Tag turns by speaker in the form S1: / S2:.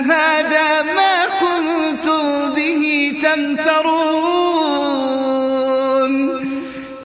S1: هذا ما كنتم به تمترون.